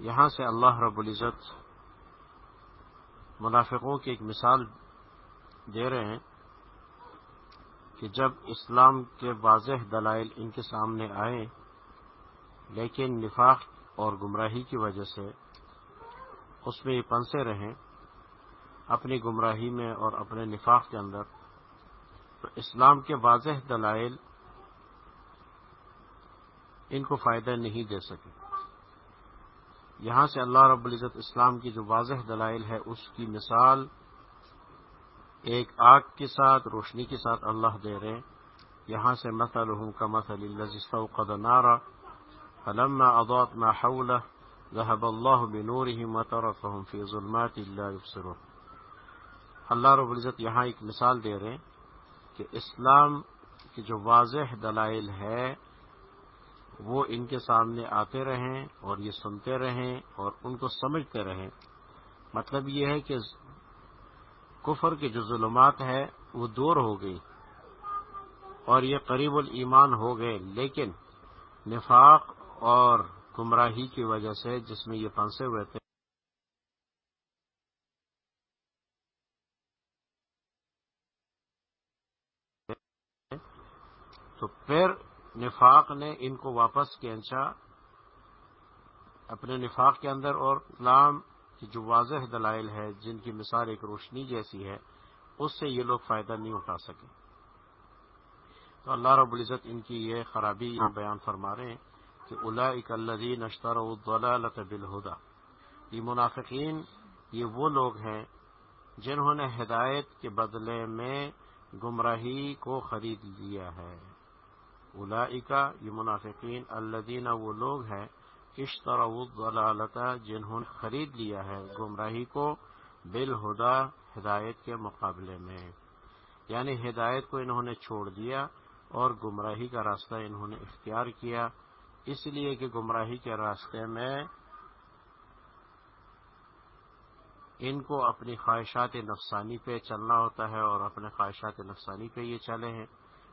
یہاں سے اللہ رب العزت منافقوں کی ایک مثال دے رہے ہیں کہ جب اسلام کے واضح دلائل ان کے سامنے آئے لیکن نفاق اور گمراہی کی وجہ سے اس میں یہ پنسے رہیں اپنی گمراہی میں اور اپنے نفاق کے اندر، تو اسلام کے واضح دلائل ان کو فائدہ نہیں دے سکے۔ یہاں سے اللہ رب العزت اسلام کی جو واضح دلائل ہے، اس کی مثال ایک آگ کے ساتھ، روشنی کے ساتھ اللہ دے رہے یہاں سے مثل ہوں کا مسل قد نارا، فلما اضاءت ما حوله ذهب الله بنورهم وتركهم في ظلمات لا يبصرون۔ اللہ رب العزت یہاں ایک مثال دے رہے ہیں کہ اسلام کی جو واضح دلائل ہے وہ ان کے سامنے آتے رہیں اور یہ سنتے رہیں اور ان کو سمجھتے رہیں۔ مطلب یہ ہے کہ کفر کے جو ظلمات ہے وہ دور ہو گئی اور یہ قریب الایمان ہو گئے، لیکن نفاق اور گمراہی کی وجہ سے جس میں یہ پھنسے ہوئے تھے۔ تو پھر نفاق نے ان کو واپس کھینچا اپنے نفاق کے اندر اور اسلام کی جو واضح دلائل ہے، جن کی مثال ایک روشنی جیسی ہے، اس سے یہ لوگ فائدہ نہیں اٹھا سکے۔ تو اللہ رب العزت ان کی یہ خرابی بیان فرما رہے ہیں کہ الا اکلدین اشتر الضلالت بالہدا یہ منافقین، یہ وہ لوگ ہیں جنہوں نے ہدایت کے بدلے میں گمراہی کو خرید لیا ہے۔ اولائکا، یہ منافقین الدین وہ لوگ ہیں اشترا جنہوں نے خرید لیا ہے گمراہی کو بالہدا، ہدایت کے مقابلے میں۔ یعنی ہدایت کو انہوں نے چھوڑ دیا اور گمراہی کا راستہ انہوں نے اختیار کیا۔ اس لیے کہ گمراہی کے راستے میں ان کو اپنی خواہشات نفسانی پہ چلنا ہوتا ہے اور اپنے خواہشات نفسانی پہ یہ چلے ہیں۔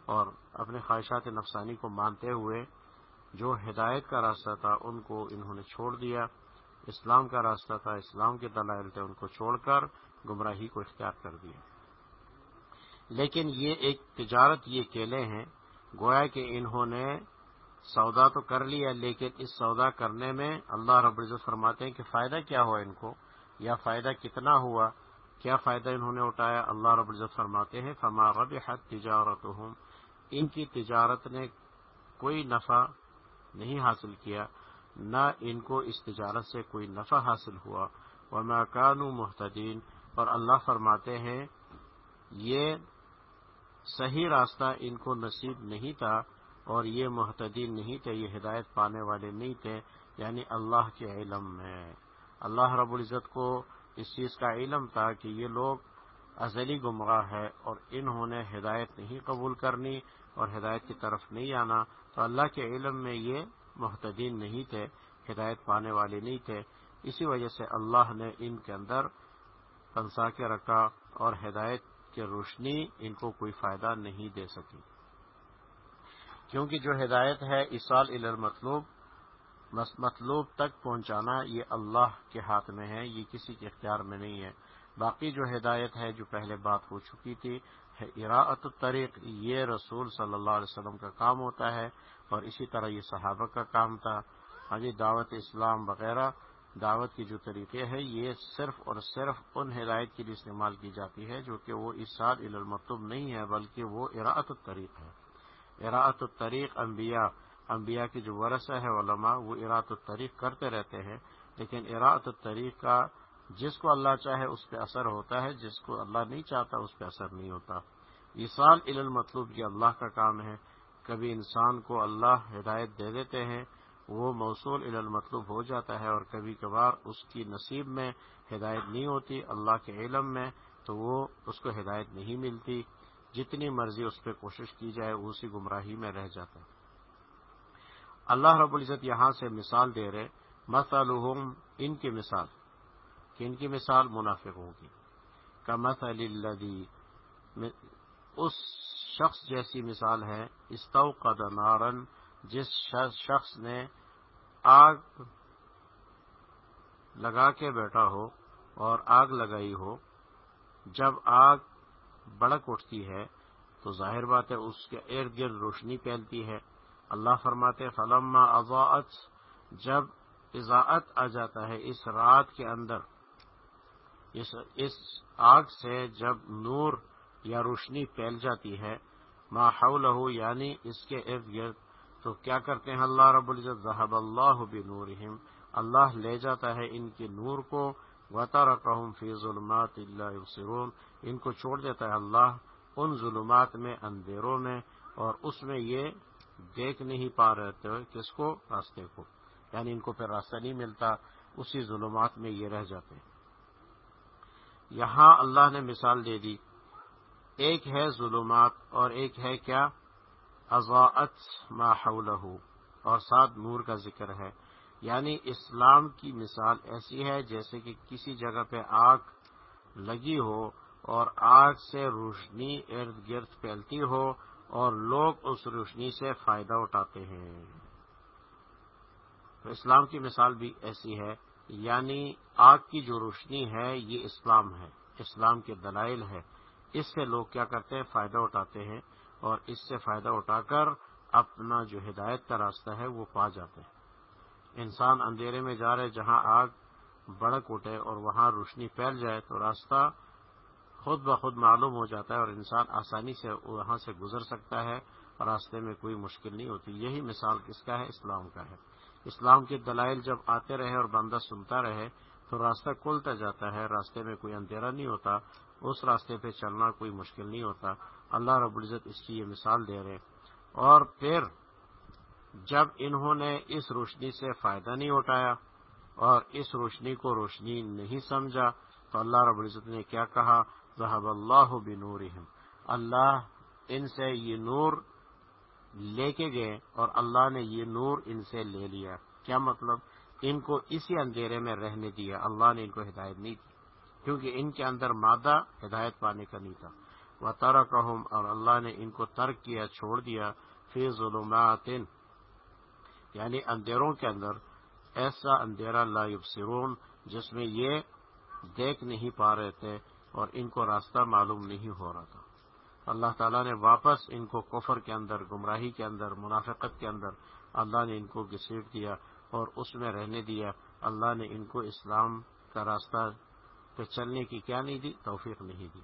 اور اپنے خواہشات نفسانی کو مانتے ہوئے جو ہدایت کا راستہ تھا ان کو انہوں نے چھوڑ دیا، اسلام کا راستہ تھا، اسلام کے دلائل تھے، ان کو چھوڑ کر گمراہی کو اختیار کر دیا۔ لیکن یہ ایک تجارت، یہ کیلے ہیں۔ گویا کہ انہوں نے سودا تو کر لیا، لیکن اس سودا کرنے میں اللہ رب العزت فرماتے ہیں کہ فائدہ کیا ہوا ان کو؟ یا فائدہ کتنا ہوا؟ کیا فائدہ انہوں نے اٹھایا؟ اللہ رب العزت فرماتے ہیں، فما رب حد تجارت ان کی تجارت نے کوئی نفع نہیں حاصل کیا، نہ ان کو اس تجارت سے کوئی نفع حاصل ہوا۔ اور مکان محتدین اور اللہ فرماتے ہیں، یہ صحیح راستہ ان کو نصیب نہیں تھا اور یہ محتدین نہیں تھے، یہ ہدایت پانے والے نہیں تھے یعنی اللہ کے علم میں۔ اللہ رب العزت کو اس چیز کا علم تھا کہ یہ لوگ ازلی گمراہ ہے اور انہوں نے ہدایت نہیں قبول کرنی اور ہدایت کی طرف نہیں آنا، تو اللہ کے علم میں یہ محتدین نہیں تھے، ہدایت پانے والے نہیں تھے۔ اسی وجہ سے اللہ نے ان کے اندر پنسا کے رکھا اور ہدایت کی روشنی ان کو کوئی فائدہ نہیں دے سکی۔ کیونکہ جو ہدایت ہے، اس سال المطلوب مطلوب تک پہنچانا یہ اللہ کے ہاتھ میں ہے، یہ کسی کے اختیار میں نہیں ہے۔ باقی جو ہدایت ہے جو پہلے بات ہو چکی تھی اراعت الطریق، یہ رسول صلی اللہ علیہ وسلم کا کام ہوتا ہے اور اسی طرح یہ صحابہ کا کام تھا۔ ہاں جی دعوت اسلام وغیرہ، دعوت کی جو طریقے ہیں، یہ صرف اور صرف ان ہدایت کے لیے استعمال کی جاتی ہے جو کہ وہ اس سال نہیں ہے، بلکہ وہ اراعت الطریق ہے۔ اراعت الطریق انبیاء انبیاء کی جو ورثہ ہے علماء، وہ اراعت الطریق کرتے رہتے ہیں، لیکن اراعت الطریق کا جس کو اللہ چاہے اس پہ اثر ہوتا ہے، جس کو اللہ نہیں چاہتا اس پہ اثر نہیں ہوتا۔ ایسال عل المطلوب یہ اللہ کا کام ہے۔ کبھی انسان کو اللہ ہدایت دے دیتے ہیں، وہ موصول المطلوب ہو جاتا ہے اور کبھی کبھار اس کی نصیب میں ہدایت نہیں ہوتی، اللہ کے علم میں تو وہ اس کو ہدایت نہیں ملتی۔ جتنی مرضی اس پہ کوشش کی جائے اسی گمراہی میں رہ جاتا ہے۔ اللہ رب العزت یہاں سے مثال دے رہے مثلہم ان کی مثال۔ کہ ان کی مثال منافقوں کی۔ کمثل الذی اس شخص جیسی مثال ہے، استوقد نارن، جس شخص نے آگ لگا کے بیٹھا ہو اور آگ لگائی ہو۔ جب آگ بڑک اٹھتی ہے، تو ظاہر بات ہے اس کے ارد گرد روشنی پھیلتی ہے۔ اللہ فرماتے فلما اضاعت جب اضاعت آ جاتا ہے اس رات کے اندر اس اس آگ سے جب نور یا روشنی پھیل جاتی ہے، ما حولہ یعنی اس کے ارد گرد، تو کیا کرتے ہیں اللہ رب العزت؟ ذہب اللہ بنورہم، اللہ لے جاتا ہے ان کے نور کو وطرقہم فی ظلمات اللہ یبصرون ان کو چھوڑ دیتا ہے اللہ ان ظلمات میں، اندھیروں میں، اور اس میں یہ دیکھ نہیں پا رہے تھے کس کو؟ راستے کو یعنی ان کو پھر راستہ نہیں ملتا، اسی ظلمات میں یہ رہ جاتے ہیں۔ یہاں اللہ نے مثال دے دی۔ ایک ہے ظلمات اور ایک ہے کیا؟ ازاعت ما حولہ اور ساتھ نور کا ذکر ہے۔ یعنی اسلام کی مثال ایسی ہے جیسے کہ کسی جگہ پہ آگ لگی ہو اور آگ سے روشنی ارد گرد پھیلتی ہو اور لوگ اس روشنی سے فائدہ اٹھاتے ہیں۔ تو اسلام کی مثال بھی ایسی ہے۔ یعنی آگ کی جو روشنی ہے، یہ اسلام ہے، اسلام کے دلائل ہے اس سے لوگ کیا کرتے ہیں؟ فائدہ اٹھاتے ہیں اور اس سے فائدہ اٹھا کر اپنا جو ہدایت کا راستہ ہے، وہ پا جاتے ہیں۔ انسان اندھیرے میں جا رہے جہاں آگ بڑک اٹھے اور وہاں روشنی پھیل جائے، تو راستہ خود بخود معلوم ہو جاتا ہے اور انسان آسانی سے وہاں سے گزر سکتا ہے۔ راستے میں کوئی مشکل نہیں ہوتی۔ یہی مثال کس کا ہے؟ اسلام کا ہے۔ اسلام کے دلائل جب آتے رہے اور بندہ سنتا رہے، تو راستہ کھلتا جاتا ہے، راستے میں کوئی اندھیرا نہیں ہوتا، اس راستے پہ چلنا کوئی مشکل نہیں ہوتا۔ اللہ رب العزت اس کی یہ مثال دے رہے اور پھر جب انہوں نے اس روشنی سے فائدہ نہیں اٹھایا اور اس روشنی کو روشنی نہیں سمجھا، تو اللہ رب العزت نے کیا کہا؟ ذہب اللہ بنورہم۔ اللہ ان سے یہ نور لے کے گئے اور اللہ نے یہ نور ان سے لے لیا۔ کیا مطلب؟ ان کو اسی اندھیرے میں رہنے دیا۔ اللہ نے ان کو ہدایت نہیں دی، کیونکہ ان کے اندر مادہ ہدایت پانے کا نہیں تھا۔ وہ ترک اور اللہ نے ان کو ترک کیا، چھوڑ دیا۔ فی ظلمات یعنی اندھیروں کے اندر ایسا اندھیرا لا یبصرون، جس میں یہ دیکھ نہیں پا رہے تھے اور ان کو راستہ معلوم نہیں ہو رہا تھا۔ اللہ تعالیٰ نے واپس ان کو کفر کے اندر، گمراہی کے اندر، منافقت کے اندر اللہ نے ان کو گسیٹ دیا اور اس میں رہنے دیا۔ اللہ نے ان کو اسلام کا راستہ پہ چلنے کی کیا نہیں دی؟ توفیق نہیں دی۔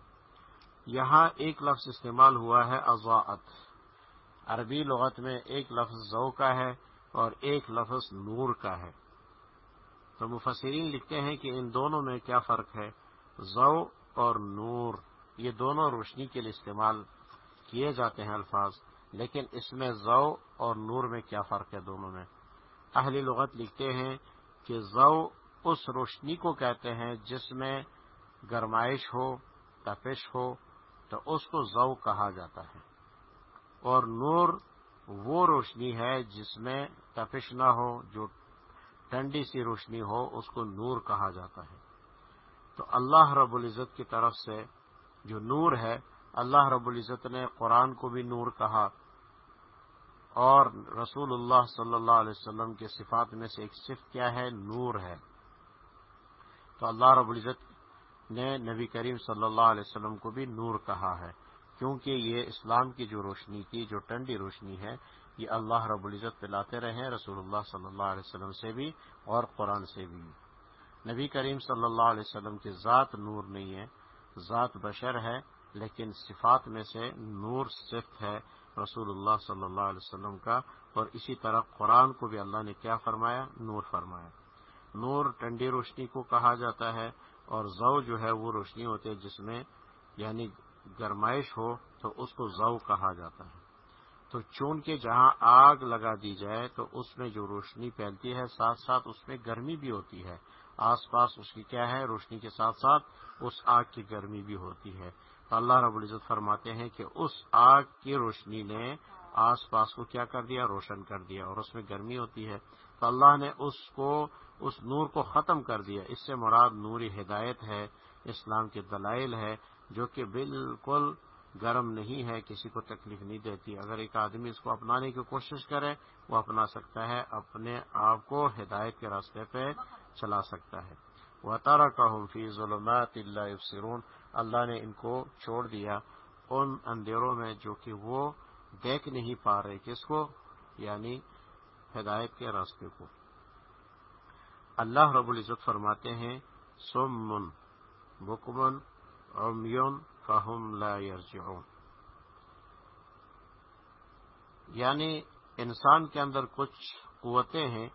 یہاں ایک لفظ استعمال ہوا ہے ازواعت عربی لغت میں ایک لفظ زو کا ہے اور ایک لفظ نور کا ہے۔ تو مفسرین لکھتے ہیں کہ ان دونوں میں کیا فرق ہے؟ زو اور نور۔ یہ دونوں روشنی کے لیے استعمال کیے جاتے ہیں الفاظ، لیکن اس میں زو اور نور میں کیا فرق ہے دونوں میں؟ اہلی لغت لکھتے ہیں کہ زو اس روشنی کو کہتے ہیں جس میں گرمائش ہو، تپش ہو، تو اس کو زو کہا جاتا ہے۔ اور نور وہ روشنی ہے جس میں تپش نہ ہو، جو ٹھنڈی سی روشنی ہو، اس کو نور کہا جاتا ہے۔ تو اللہ رب العزت کی طرف سے جو نور ہے، اللہ رب العزت نے قرآن کو بھی نور کہا۔ اور رسول اللہ صلی اللہ علیہ وسلم کے صفات میں سے ایک صف کیا ہے؟ نور ہے۔ تو اللہ رب العزت نے نبی کریم صلی اللہ علیہ وسلم کو بھی نور کہا ہے۔ کیونکہ یہ اسلام کی جو روشنی تھی جو ٹنڈی روشنی ہے، یہ اللہ رب العزت پلاتے رہے، رسول اللہ صلی اللہ علیہ وسلم سے بھی اور قرآن سے بھی۔ نبی کریم صلی اللہ علیہ وسلم کی ذات نور نہیں ہے۔ ذات بشر ہے، لیکن صفات میں سے نور صفت ہے رسول اللہ صلی اللہ علیہ وسلم کا، اور اسی طرح قرآن کو بھی اللہ نے کیا فرمایا؟ نور فرمایا۔ نور ٹنڈی روشنی کو کہا جاتا ہے، اور زو جو ہے وہ روشنی ہوتی ہے، جس میں یعنی گرمائش ہو تو اس کو زو کہا جاتا ہے۔ تو چونکہ جہاں آگ لگا دی جائے تو اس میں جو روشنی پھیلتی ہے، ساتھ ساتھ اس میں گرمی بھی ہوتی ہے۔ آس پاس اس کی کیا ہے، روشنی کے ساتھ ساتھ اس آگ کی گرمی بھی ہوتی ہے۔ تو اللہ رب العزت فرماتے ہیں کہ اس آگ کی روشنی نے آس پاس کو کیا کر دیا؟ روشن کر دیا اور اس میں گرمی ہوتی ہے۔ تو اللہ نے اس کو، اس نور کو ختم کر دیا۔ اس سے مراد نوری ہدایت ہے، اسلام کے دلائل ہے، جو کہ بالکل گرم نہیں ہے، کسی کو تکلیف نہیں دیتی۔ اگر ایک آدمی اس کو اپنانے کی کوشش کرے، وہ اپنا سکتا ہے اپنے آپ کو ہدایت کے راستے پہ چلا سکتا ہے۔ وہ تارا کا فی ظلمات اللہ سرون اللہ نے ان کو چھوڑ دیا۔ ان اندھیروں میں جو کہ وہ دیکھ نہیں پا رہے، کس کو؟ یعنی ہدایت کے راستے کو۔ اللہ رب العزت فرماتے ہیں سمن بکمن امیون فہم لا یرجعون یعنی انسان کے اندر کچھ قوتیں ہیں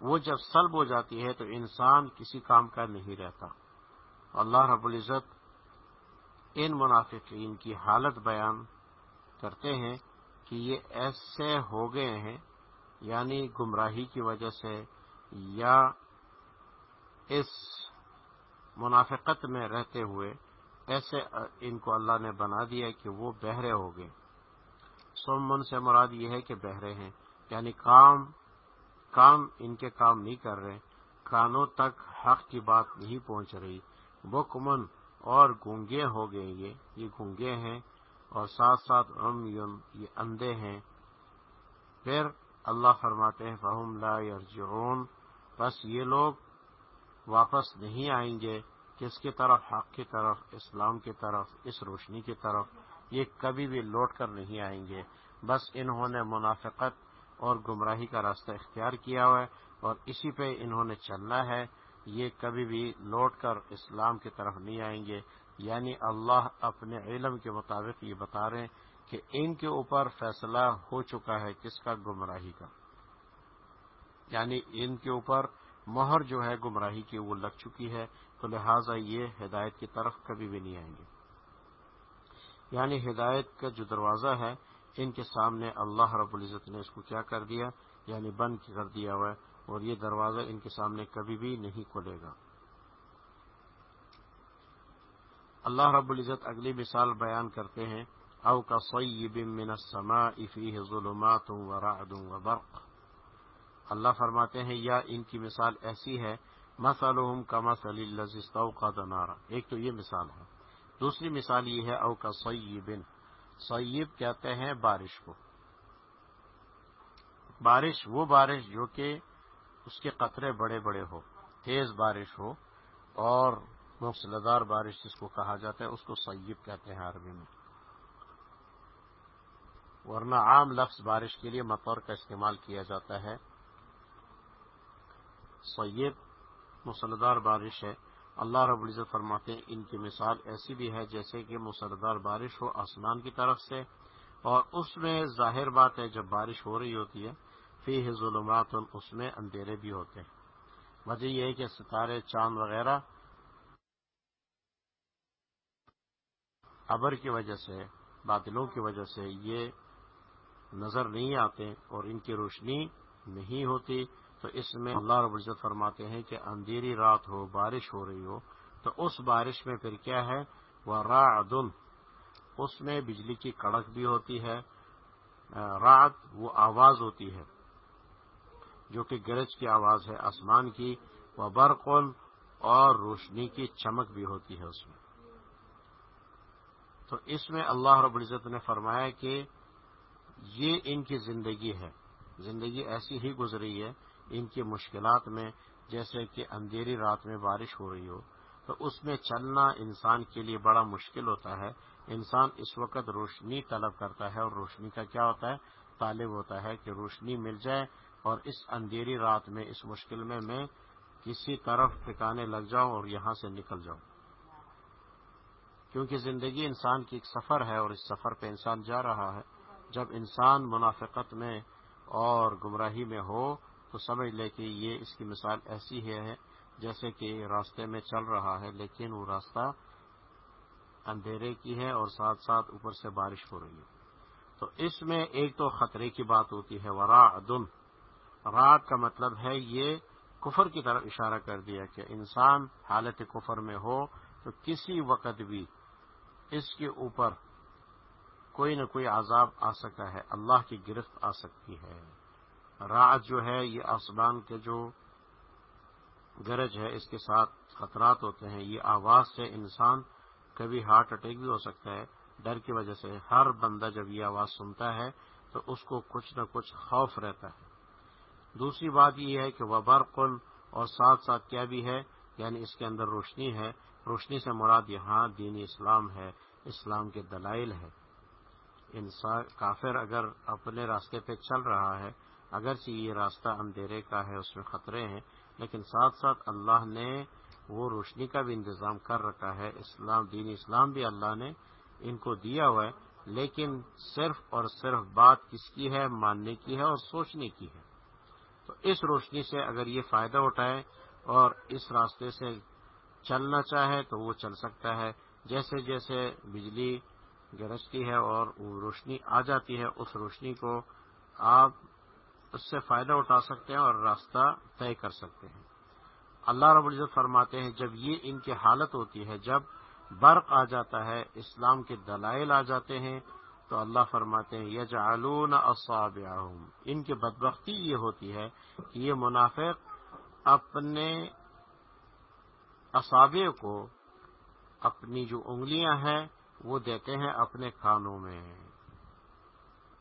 وہ جب سلب ہو جاتی ہے تو انسان کسی کام کا نہیں رہتا۔ اللہ رب العزت ان منافقین کی حالت بیان کرتے ہیں کہ یہ ایسے ہو گئے ہیں یعنی گمراہی کی وجہ سے یا اس منافقت میں رہتے ہوئے ایسے ان کو اللہ نے بنا دیا کہ وہ بہرے ہو گئے۔ سومن سے مراد یہ ہے کہ بہرے ہیں یعنی کام کام ان کے کام نہیں کر رہے، کانوں تک حق کی بات نہیں پہنچ رہی۔ بکمن اور گونگے ہو گئے یہ یہ گونگے ہیں اور ساتھ ساتھ ام یہ اندھے ہیں۔ پھر اللہ فرماتے ہیں فہم لا یرجعون بس یہ لوگ واپس نہیں آئیں گے کس کی طرف؟ حق کی طرف، اسلام کی طرف، اس روشنی کی طرف۔ یہ کبھی بھی لوٹ کر نہیں آئیں گے۔ بس انہوں نے منافقت اور گمراہی کا راستہ اختیار کیا ہوا ہے اور اسی پہ انہوں نے چلنا ہے، یہ کبھی بھی لوٹ کر اسلام کی طرف نہیں آئیں گے۔ یعنی اللہ اپنے علم کے مطابق یہ بتا رہے ہیں کہ ان کے اوپر فیصلہ ہو چکا ہے کس کا؟ گمراہی کا۔ یعنی ان کے اوپر مہر جو ہے گمراہی کی وہ لگ چکی ہے، تو لہٰذا یہ ہدایت کی طرف کبھی بھی نہیں آئیں گے۔ یعنی ہدایت کا جو دروازہ ہے ان کے سامنے اللہ رب العزت نے اس کو کیا کر دیا؟ یعنی بند کر دیا ہوا ہے، اور یہ دروازہ ان کے سامنے کبھی بھی نہیں کھلے گا۔ اللہ رب العزت اگلی مثال بیان کرتے ہیں۔ او کا سعید من السماء فيه ظلمات ورعد وبرق اللہ فرماتے ہیں، یا ان کی مثال ایسی ہے مثلهم كمثل الذي استوقد نارا۔ ایک تو یہ مثال ہے۔ دوسری مثال یہ ہے، او کا سعید سیب کہتے ہیں بارش کو۔ بارش وہ بارش جو کہ اس کے قطرے بڑے بڑے ہو تیز بارش ہو اور موسلدار بارش جس کو کہا جاتا ہے، اس کو سیب کہتے ہیں عربی میں۔ ورنہ عام لفظ بارش کے لیے مطور کا استعمال کیا جاتا ہے۔ سیب مسلدار بارش ہے۔ اللہ رب العزت فرماتے ہیں، ان کی مثال ایسی بھی ہے جیسے کہ مسلدار بارش ہو آسمان کی طرف سے اور اس میں ظاہر بات ہے جب بارش ہو رہی ہوتی ہے فی ظلمات اس میں اندھیرے بھی ہوتے ہیں۔ وجہ یہ ہے کہ ستارے، چاند وغیرہ ابر کی وجہ سے بادلوں کی وجہ سے یہ نظر نہیں آتے اور ان کی روشنی نہیں ہوتی۔ تو اس میں اللہ رب العزت فرماتے ہیں کہ اندھیری رات ہو، بارش ہو رہی ہو، تو اس بارش میں پھر کیا ہے؟ وہ رعدن اس میں بجلی کی کڑک بھی ہوتی ہے۔ رات وہ آواز ہوتی ہے جو کہ گرج کی آواز ہے، آسمان کی۔ وہ برقن اور روشنی کی چمک بھی ہوتی ہے اس میں۔ تو اس میں اللہ رب العزت نے فرمایا کہ یہ ان کی زندگی ہے۔ زندگی ایسی ہی گزری ہے ان کی مشکلات میں، جیسے کہ اندھیری رات میں بارش ہو رہی ہو، تو اس میں چلنا انسان کے لیے بڑا مشکل ہوتا ہے۔ انسان اس وقت روشنی طلب کرتا ہے اور روشنی کا کیا ہوتا ہے؟ طالب ہوتا ہے کہ روشنی مل جائے اور اس اندھیری رات میں، اس مشکل میں میں کسی طرف ٹھکانے لگ جاؤں اور یہاں سے نکل جاؤں۔ کیونکہ زندگی انسان کی ایک سفر ہے اور اس سفر پہ انسان جا رہا ہے۔ جب انسان منافقت میں اور گمراہی میں ہو تو سمجھ لے کہ یہ اس کی مثال ایسی ہے جیسے کہ راستے میں چل رہا ہے، لیکن وہ راستہ اندھیرے کی ہے اور ساتھ ساتھ اوپر سے بارش ہو رہی ہے۔ تو اس میں ایک تو خطرے کی بات ہوتی ہے ورا دن رات کا مطلب ہے یہ کفر کی طرف اشارہ کر دیا کہ انسان حالت کفر میں ہو تو کسی وقت بھی اس کے اوپر کوئی نہ کوئی عذاب آ سکتا ہے، اللہ کی گرفت آ سکتی ہے۔ رات جو ہے، یہ آسمان کے جو گرج ہے، اس کے ساتھ خطرات ہوتے ہیں۔ یہ آواز سے انسان کبھی ہارٹ اٹیک بھی ہو سکتا ہے۔ ڈر کی وجہ سے ہر بندہ جب یہ آواز سنتا ہے، تو اس کو کچھ نہ کچھ خوف رہتا ہے۔ دوسری بات یہ ہے کہ وہ برقن اور ساتھ ساتھ کیا بھی ہے یعنی اس کے اندر روشنی ہے۔ روشنی سے مراد یہاں دینی اسلام ہے۔ اسلام کے دلائل ہے انسان کافر اگر اپنے راستے پہ چل رہا ہے اگرچہ یہ راستہ اندھیرے کا ہے، اس میں خطرے ہیں، لیکن ساتھ ساتھ اللہ نے وہ روشنی کا بھی انتظام کر رکھا ہے۔ اسلام، دین اسلام بھی اللہ نے ان کو دیا ہوا ہے، لیکن صرف اور صرف بات کس کی ہے؟ ماننے کی ہے اور سوچنے کی ہے۔ تو اس روشنی سے اگر یہ فائدہ اٹھائے اور اس راستے سے چلنا چاہے تو وہ چل سکتا ہے۔ جیسے جیسے بجلی گرجتی ہے اور روشنی آ جاتی ہے، اس روشنی کو آپ اس سے فائدہ اٹھا سکتے ہیں اور راستہ طے کر سکتے ہیں۔ اللہ رب العزت فرماتے ہیں، جب یہ ان کی حالت ہوتی ہے، جب برق آ جاتا ہے، اسلام کے دلائل آ جاتے ہیں، تو اللہ فرماتے ہیں یج علون ان کی بدبختی یہ ہوتی ہے کہ یہ منافق اپنے اصابع کو، اپنی جو انگلیاں ہیں، وہ دیتے ہیں اپنے کانوں میں۔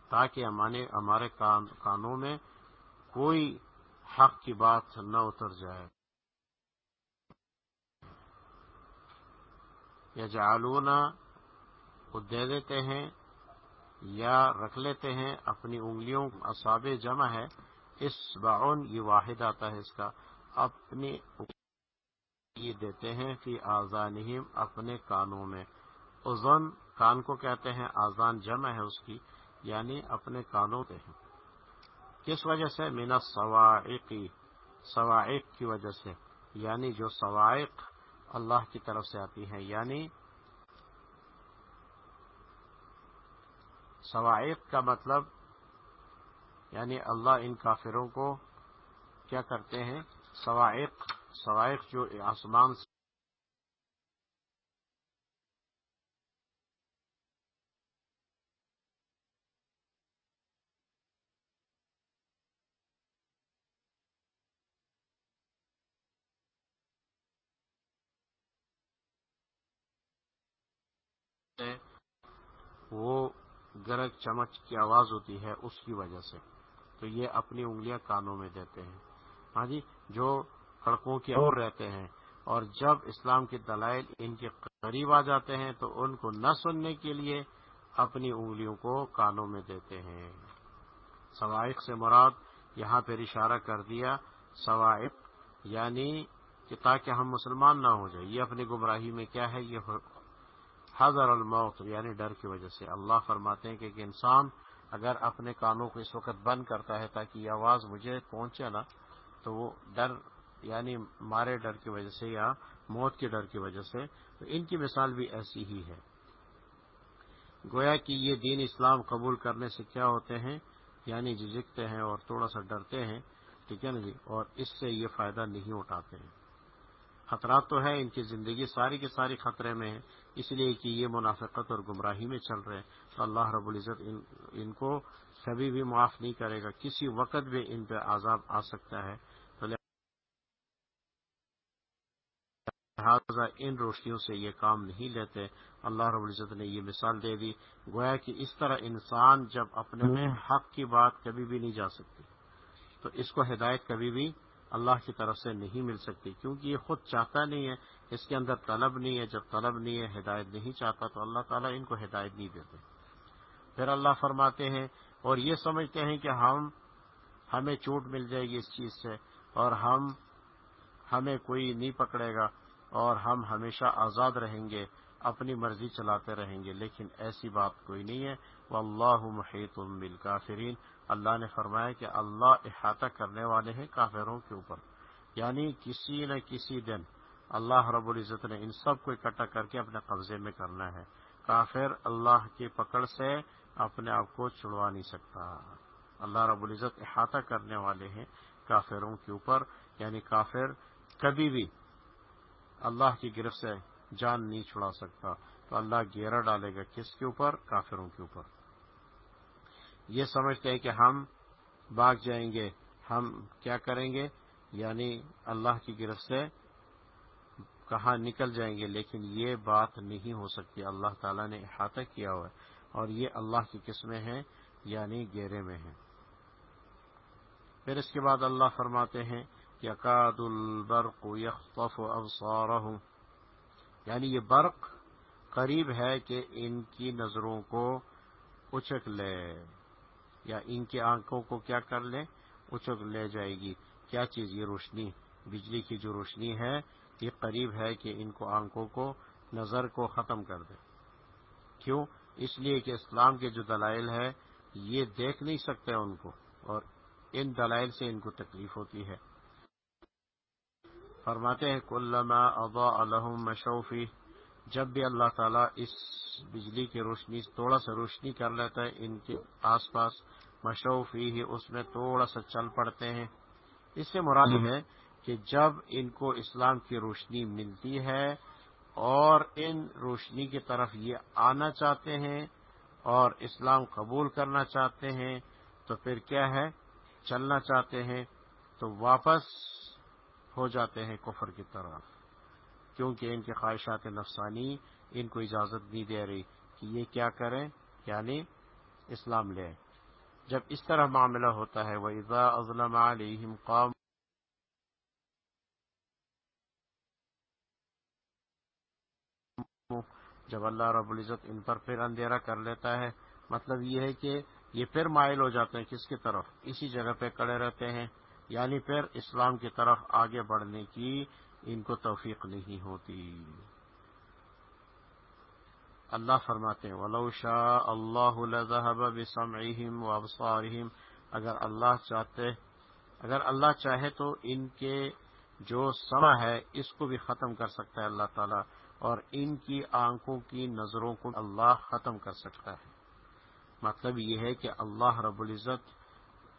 تاکہ ہمارے کانوں میں کوئی حق کی بات نہ اتر جائے۔ یا جالونا وہ دے دیتے ہیں یا رکھ لیتے ہیں اپنی انگلیوں اصاب جمع ہے۔ اس باون یہ واحد آتا ہے اس کا۔ اپنی یہ دیتے ہیں فی آزانہم اپنے کانوں میں۔ ازن کان کو کہتے ہیں آزان جمع ہے اس کی۔ یعنی اپنے کانوں کے ہیں۔ کس وجہ سے؟ مینا سوائقی سوائق کی وجہ سے۔ یعنی جو سوائق اللہ کی طرف سے آتی ہیں یعنی سوائق کا مطلب یعنی اللہ ان کافروں کو کیا کرتے ہیں؟ سوائق سوائق جو آسمان سے وہ گرج چمچ کی آواز ہوتی ہے اس کی وجہ سے۔ تو یہ اپنی انگلیاں کانوں میں دیتے ہیں۔ ہاں جی جو سڑکوں کے اور رہتے ہیں۔ اور جب اسلام کے دلائل ان کے قریب آ جاتے ہیں تو ان کو نہ سننے کے لیے اپنی انگلیوں کو کانوں میں دیتے ہیں۔ سوائق سے مراد، یہاں پہ اشارہ کر دیا، سوائق یعنی کہ تاکہ ہم مسلمان نہ ہو جائیں۔ یہ اپنی گمراہی میں کیا ہے؟ یہ حضر الموت یعنی ڈر کی وجہ سے۔ اللہ فرماتے ہیں کہ ایک انسان اگر اپنے کانوں کو اس وقت بند کرتا ہے تاکہ یہ آواز مجھے پہنچے نا، تو وہ ڈر یعنی مارے ڈر کی وجہ سے یا موت کے ڈر کی وجہ سے۔ تو ان کی مثال بھی ایسی ہی ہے۔ گویا کہ یہ دین اسلام قبول کرنے سے کیا ہوتے ہیں؟ یعنی جھجکتے ہیں اور تھوڑا سا ڈرتے ہیں، ٹھیک ہے نا جی؟ اور اس سے یہ فائدہ نہیں اٹھاتے ہیں۔ خطرات تو ہے ان کی زندگی ساری کی ساری خطرے میں ہے اس لیے کہ یہ منافقت اور گمراہی میں چل رہے ہیں۔ تو اللہ رب العزت ان ان کو کبھی بھی معاف نہیں کرے گا۔ کسی وقت بھی ان پہ عذاب آ سکتا ہے۔ تو لہٰذا ان روشنیوں سے یہ کام نہیں لیتے۔ اللہ رب العزت نے یہ مثال دے دی۔ گویا کہ اس طرح انسان جب اپنے میں حق کی بات کبھی بھی نہیں جا سکتی۔ تو اس کو ہدایت کبھی بھی اللہ کی طرف سے نہیں مل سکتی، کیونکہ یہ خود چاہتا نہیں ہے، اس کے اندر طلب نہیں ہے، جب طلب نہیں ہے، ہدایت نہیں چاہتا، تو اللہ تعالیٰ ان کو ہدایت نہیں دیتے۔ پھر اللہ فرماتے ہیں اور یہ سمجھتے ہیں کہ ہم، ہمیں چوٹ مل جائے گی اس چیز سے، اور ہم، ہمیں کوئی نہیں پکڑے گا، اور ہم ہمیشہ آزاد رہیں گے۔ اپنی مرضی چلاتے رہیں گے، لیکن ایسی بات کوئی نہیں ہے۔ وہ اللہ محیط بالکافرین۔ اللہ نے فرمایا کہ اللہ احاطہ کرنے والے ہیں کافروں کے اوپر۔ یعنی کسی نہ کسی دن اللہ رب العزت نے ان سب کو اکٹھا کر کے اپنے قبضے میں کرنا ہے۔ کافر اللہ کی پکڑ سے اپنے آپ کو چھڑوا نہیں سکتا۔ اللہ رب العزت احاطہ کرنے والے ہیں کافروں کے اوپر۔ یعنی کافر کبھی بھی اللہ کی گرفت سے جان نہیں چھڑا سکتا۔ تو اللہ گیرا ڈالے گا کس کے اوپر؟ کافروں کے اوپر۔ یہ سمجھتے ہیں کہ ہم بھاگ جائیں گے۔ ہم کیا کریں گے؟ یعنی اللہ کی گرفت سے کہاں نکل جائیں گے؟ لیکن یہ بات نہیں ہو سکتی۔ اللہ تعالیٰ نے احاطہ کیا ہوا ہے۔ اور یہ اللہ کی قسمیں ہیں یعنی گیرے میں ہیں۔ پھر اس کے بعد اللہ فرماتے ہیں یقاد البرق یخطف ابصارهم یعنی یہ برق قریب ہے کہ ان کی نظروں کو اچک لے یا ان کی آنکھوں کو کیا کر لے؟ اچک لے جائے گی۔ کیا چیز؟ یہ روشنی، بجلی کی جو روشنی ہے، یہ قریب ہے کہ ان کو آنکھوں کو، نظر کو ختم کر دے۔ کیوں؟ اس لیے کہ اسلام کے جو دلائل ہے یہ دیکھ نہیں سکتے ان کو اور ان دلائل سے ان کو تکلیف ہوتی ہے۔ فرماتے ہیں کلما اضاء لهم مشوفی جب بھی اللہ تعالیٰ اس بجلی کی روشنی تھوڑا سا روشنی کر لیتا ہے ان کے آس پاس مشوفی ہی اس میں تھوڑا سا چل پڑتے ہیں۔ اس سے مراد ہے کہ جب ان کو اسلام کی روشنی ملتی ہے اور ان روشنی کی طرف یہ آنا چاہتے ہیں اور اسلام قبول کرنا چاہتے ہیں تو پھر کیا ہے؟ چلنا چاہتے ہیں۔ تو واپس ہو جاتے ہیں کفر کی طرف۔ کیونکہ ان کی خواہشات نفسانی ان کو اجازت نہیں دے رہی کہ یہ کیا کریں یعنی اسلام لے۔ جب اس طرح معاملہ ہوتا ہے وہ اضا ازلم علیہم قوم جب اللہ رب العزت ان پر پھر اندھیرا کر لیتا ہے مطلب یہ ہے کہ یہ پھر مائل ہو جاتے ہیں کس کی طرف؟ اسی جگہ پہ کڑے رہتے ہیں۔ یعنی پھر اسلام کی طرف آگے بڑھنے کی ان کو توفیق نہیں ہوتی۔ اللہ فرماتے ولو شاء اللہ لذهب بسمعهم وابصارهم اگر اللہ چاہتے، اگر اللہ چاہے تو ان کے جو سما ہے، اس کو بھی ختم کر سکتا ہے اللہ تعالی، اور ان کی آنکھوں کی نظروں کو اللہ ختم کر سکتا ہے۔ مطلب یہ ہے کہ اللہ رب العزت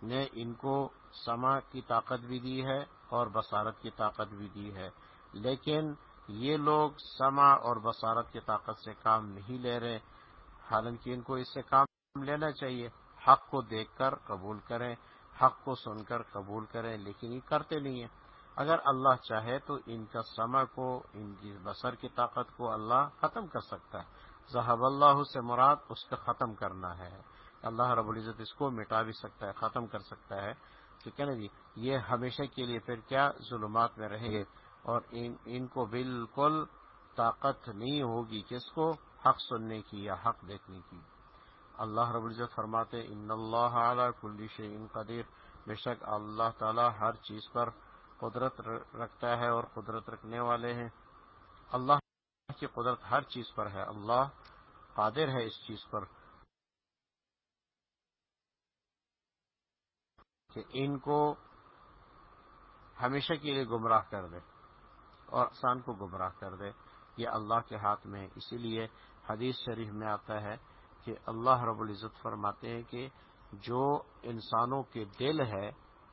نے ان کو سما کی طاقت بھی دی ہے اور بصارت کی طاقت بھی دی ہے۔ لیکن یہ لوگ سما اور بصارت کی طاقت سے کام نہیں لے رہے۔ حالانکہ ان کو اس سے کام لینا چاہیے۔ حق کو دیکھ کر قبول کریں، حق کو سن کر قبول کریں، لیکن یہ کرتے نہیں ہیں۔ اگر اللہ چاہے تو ان کا سما کو، ان کی بسر کی طاقت کو اللہ ختم کر سکتا ہے۔ ذہب اللہ سے مراد اس کا ختم کرنا ہے۔ اللہ رب العزت اس کو مٹا بھی سکتا ہے، ختم کر سکتا ہے۔ ٹھیک ہے نا جی یہ ہمیشہ کے لیے پھر کیا ظلمات میں رہیں گے؟ اور ان ان کو بالکل طاقت نہیں ہوگی کس کو حق سننے کی یا حق دیکھنے کی۔ اللہ رب العزت فرماتے، ان اللہ اعلیٰ کل شعین قدیر بے شک اللہ تعالی ہر چیز پر قدرت رکھتا ہے اور قدرت رکھنے والے ہیں۔ اللہ کی قدرت ہر چیز پر ہے۔ اللہ قادر ہے اس چیز پر۔ کہ ان کو ہمیشہ کے لیے گمراہ کر دے اور انسان کو گمراہ کر دے یہ اللہ کے ہاتھ میں ہے۔ اسی لیے حدیث شریف میں آتا ہے کہ اللہ رب العزت فرماتے ہیں کہ جو انسانوں کے دل ہے،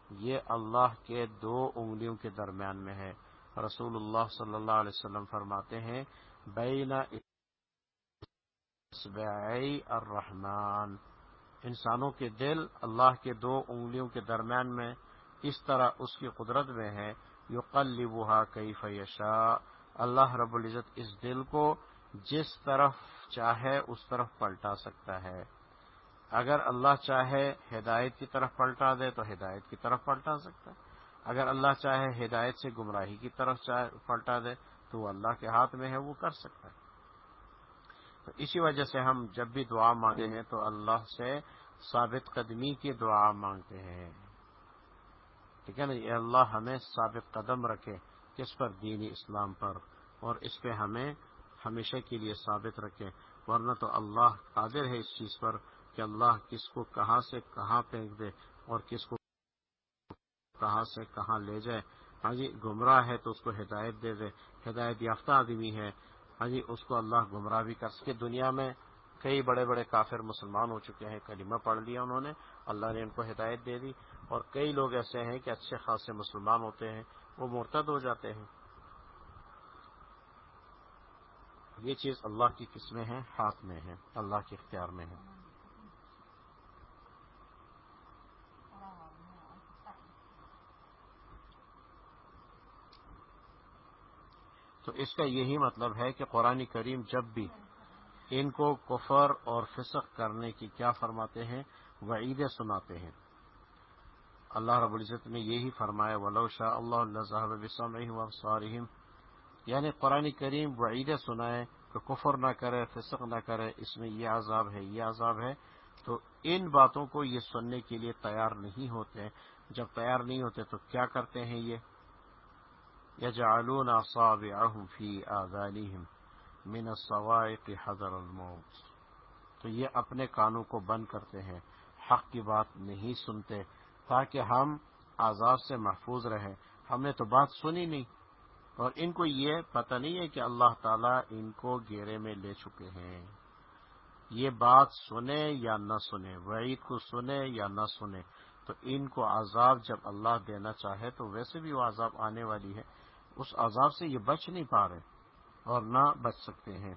یہ اللہ کے دو انگلیوں کے درمیان میں ہے۔ رسول اللہ صلی اللہ علیہ وسلم فرماتے ہیں، بین الرحمن انسانوں کے دل اللہ کے دو انگلیوں کے درمیان میں اس طرح اس کی قدرت میں ہے یو قلبا کئی فیشا اللہ رب العزت اس دل کو جس طرف چاہے اس طرف پلٹا سکتا ہے۔ اگر اللہ چاہے ہدایت کی طرف پلٹا دے تو ہدایت کی طرف پلٹا سکتا ہے۔ اگر اللہ چاہے ہدایت سے گمراہی کی طرف پلٹا دے تو وہ اللہ کے ہاتھ میں ہے، وہ کر سکتا ہے۔ تو اسی وجہ سے ہم جب بھی دعا مانگتے ہیں تو اللہ سے ثابت قدمی کی دعا مانگتے ہیں۔ ٹھیک ہے نا؟ یہ اللہ ہمیں ثابت قدم رکھے کس پر دینی اسلام پر، اور اس پہ ہمیں ہمیشہ کے لیے ثابت رکھے۔ ورنہ تو اللہ قادر ہے اس چیز پر کہ اللہ کس کو کہاں سے کہاں پھینک دے اور کس کو کہاں سے کہاں لے جائے۔ ہاں جی گمراہ ہے تو اس کو ہدایت دے دے۔ ہدایت یافتہ آدمی ہے۔ ہاں جی اس کو اللہ گمراہ بھی کر سکے۔ دنیا میں کئی بڑے بڑے کافر مسلمان ہو چکے ہیں، کلمہ پڑھ لیا انہوں نے، اللہ نے ان کو ہدایت دے دی۔ اور کئی لوگ ایسے ہیں کہ اچھے خاصے مسلمان ہوتے ہیں، وہ مرتد ہو جاتے ہیں۔ یہ چیز اللہ کی قسمیں ہیں، ہاتھ میں ہے اللہ کے اختیار میں ہے تو اس کا یہی مطلب ہے کہ قرآن کریم جب بھی ان کو کفر اور فسق کرنے کی کیا فرماتے ہیں؟ وعیدیں سناتے ہیں۔ اللہ رب العزت نے یہی فرمایا، ولو شاء اللہ اللہ یعنی قرآن کریم وعیدیں سنائے کہ کفر نہ کرے، فسق نہ کرے، اس میں یہ عذاب ہے، یہ عذاب ہے۔ تو ان باتوں کو یہ سننے کے لیے تیار نہیں ہوتے۔ جب تیار نہیں ہوتے تو کیا کرتے ہیں یہ؟ من الصواعق حضر الموت۔ تو یہ اپنے کانوں کو بند کرتے ہیں، حق کی بات نہیں سنتے، تاکہ ہم عذاب سے محفوظ رہیں۔ ہم نے تو بات سنی نہیں۔ اور ان کو یہ پتہ نہیں ہے کہ اللہ تعالیٰ ان کو گیرے میں لے چکے ہیں۔ یہ بات سنے یا نہ سنے، وعید کو سنے یا نہ سنے، تو ان کو عذاب جب اللہ دینا چاہے تو ویسے بھی وہ عذاب آنے والی ہے۔ اس عذاب سے یہ بچ نہیں پا رہے اور نہ بچ سکتے ہیں۔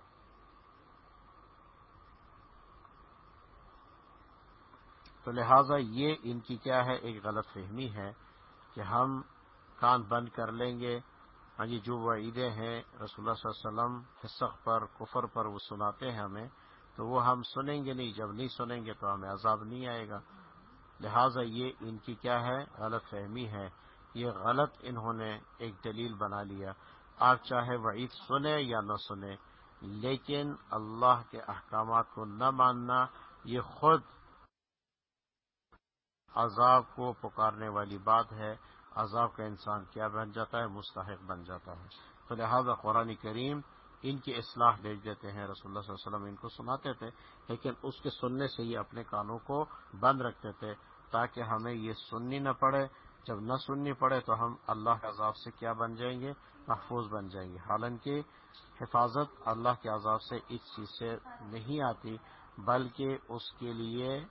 تو لہذا یہ ان کی کیا ہے، ایک غلط فہمی ہے کہ ہم کان بند کر لیں گے۔ ہاں جی جو وہ عیدیں ہیں، رسول اللہ صلی اللہ علیہ وسلم فسق پر، کفر پر وہ سناتے ہیں ہمیں، تو وہ ہم سنیں گے نہیں۔ جب نہیں سنیں گے تو ہمیں عذاب نہیں آئے گا۔ لہذا یہ ان کی کیا ہے، غلط فہمی ہے۔ یہ غلط انہوں نے ایک دلیل بنا لیا۔ آپ چاہے وعید سنیں یا نہ سنیں، لیکن اللہ کے احکامات کو نہ ماننا، یہ خود عذاب کو پکارنے والی بات ہے۔ عذاب کا انسان کیا بن جاتا ہے؟ مستحق بن جاتا ہے۔ تو لہذا قرآن کریم ان کی اصلاح بھیج دیتے ہیں۔ رسول اللہ صلی اللہ علیہ وسلم ان کو سناتے تھے، لیکن اس کے سننے سے ہی اپنے کانوں کو بند رکھتے تھے تاکہ ہمیں یہ سننی نہ پڑے۔ جب نہ سننی پڑے تو ہم اللہ کے عذاب سے کیا بن جائیں گے؟ محفوظ بن جائیں گے۔ حالانکہ حفاظت اللہ کے عذاب سے اس چیز سے نہیں آتی، بلکہ اس کے لیے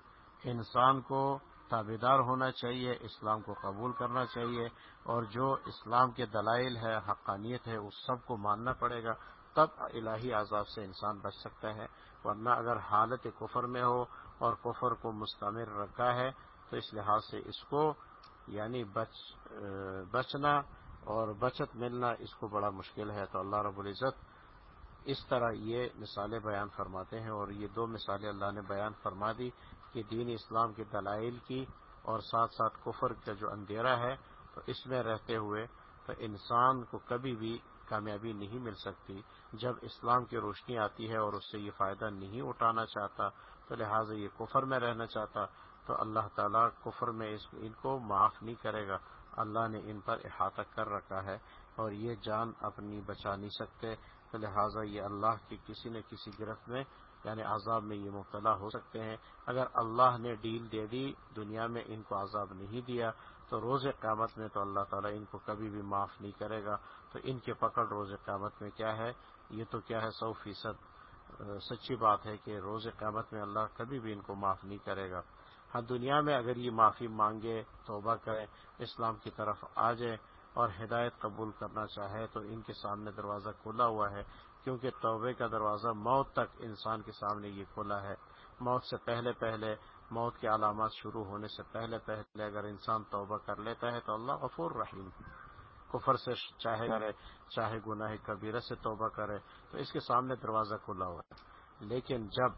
انسان کو تابیدار ہونا چاہیے، اسلام کو قبول کرنا چاہیے۔ اور جو اسلام کے دلائل ہے، حقانیت ہے، اس سب کو ماننا پڑے گا۔ تب الہی عذاب سے انسان بچ سکتا ہے۔ ورنہ اگر حالت کفر میں ہو اور کفر کو مستمر رکھا ہے، تو اس لحاظ سے اس کو یعنی بچ بچنا اور بچت ملنا اس کو بڑا مشکل ہے۔ تو اللہ رب العزت اس طرح یہ مثالیں بیان فرماتے ہیں اور یہ دو مثالیں اللہ نے بیان فرما دی کہ دین اسلام کے دلائل کی اور ساتھ ساتھ کفر کا جو اندھیرا ہے، تو اس میں رہتے ہوئے تو انسان کو کبھی بھی کامیابی نہیں مل سکتی۔ جب اسلام کی روشنی آتی ہے اور اس سے یہ فائدہ نہیں اٹھانا چاہتا، تو لہٰذا یہ کفر میں رہنا چاہتا۔ تو اللہ تعالیٰ کفر میں ان کو معاف نہیں کرے گا۔ اللہ نے ان پر احاطہ کر رکھا ہے اور یہ جان اپنی بچا نہیں سکتے۔ تو لہٰذا یہ اللہ کی کسی نہ کسی گرفت میں یعنی عذاب میں یہ مبتلا ہو سکتے ہیں۔ اگر اللہ نے ڈیل دے دی، دنیا میں ان کو عذاب نہیں دیا، تو روز قیامت میں تو اللہ تعالیٰ ان کو کبھی بھی معاف نہیں کرے گا۔ تو ان کے پکڑ روز قیامت میں کیا ہے؟ یہ تو کیا ہے؟ سو فیصد سچی بات ہے کہ روز قیامت میں اللہ کبھی بھی ان کو معاف نہیں کرے گا۔ ہر دنیا میں اگر یہ معافی مانگے، توبہ کرے، اسلام کی طرف آ جائے اور ہدایت قبول کرنا چاہے تو ان کے سامنے دروازہ کھلا ہوا ہے، کیونکہ توبے کا دروازہ موت تک انسان کے سامنے یہ کھلا ہے۔ موت سے پہلے پہلے، موت کے علامات شروع ہونے سے پہلے پہلے اگر انسان توبہ کر لیتا ہے تو اللہ غفور رحیم کفر سے چاہے کرے، چاہے گناہ کبیرہ سے توبہ کرے تو اس کے سامنے دروازہ کھلا ہوا ہے۔ لیکن جب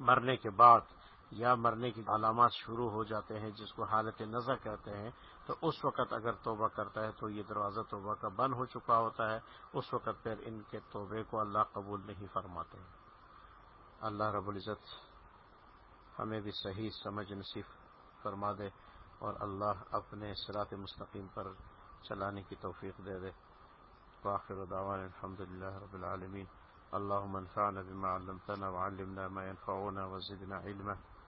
مرنے کے بعد یا مرنے کی علامات شروع ہو جاتے ہیں، جس کو حالت نظر کہتے ہیں، تو اس وقت اگر توبہ کرتا ہے تو یہ دروازہ توبہ کا بند ہو چکا ہوتا ہے۔ اس وقت پھر ان کے توبے کو اللہ قبول نہیں فرماتے۔ ہیں اللہ رب العزت ہمیں بھی صحیح سمجھ نصیب فرما دے اور اللہ اپنے صراط مستقیم پر چلانے کی توفیق دے دے۔ واخر دعوان الحمد للہ رب العالمین۔ اللهم انفعنا بما علمتنا وعلمنا ما ينفعنا وزدنا علما۔